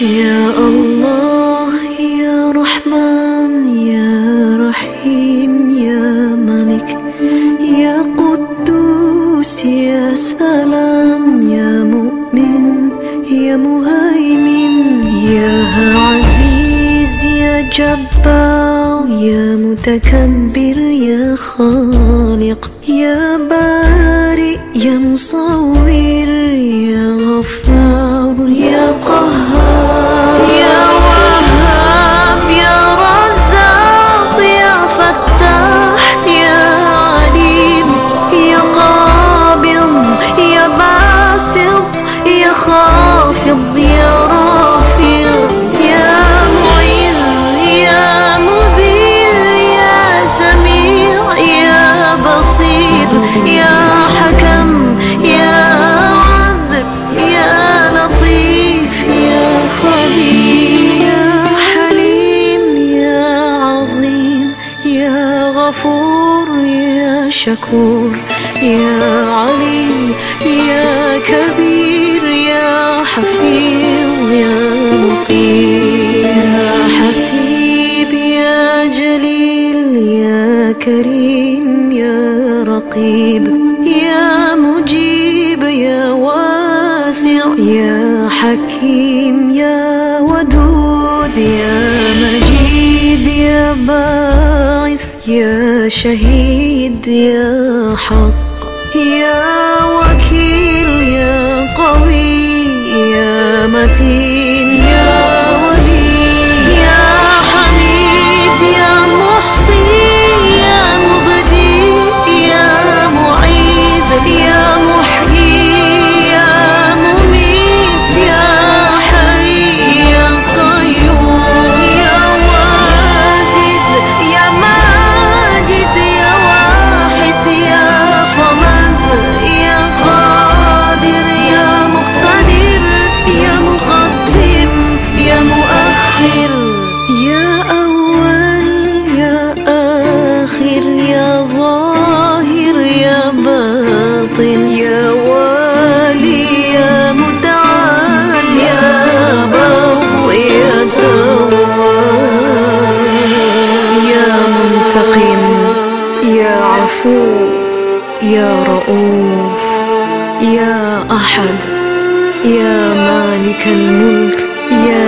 يا الله يا رحمن يا رحيم يا ملك يا قدوس يا سلام يا مؤمن يا مهيمن يا عزيز يا جبار يا متكبر يا خالق يا بارئ يا مصور يا غفار. غفور يا شكور يا علي يا كبير يا حفيظ يا مقيم يا حسيب يا جليل يا كريم يا رقيب يا مجيب يا واسع يا حكيم يا ودود يا مجيد يا باعث يا شهيد يا حق يا وكيل يا قوي يا متين. عفو يا رؤوف يا أحد يا مالك الملك يا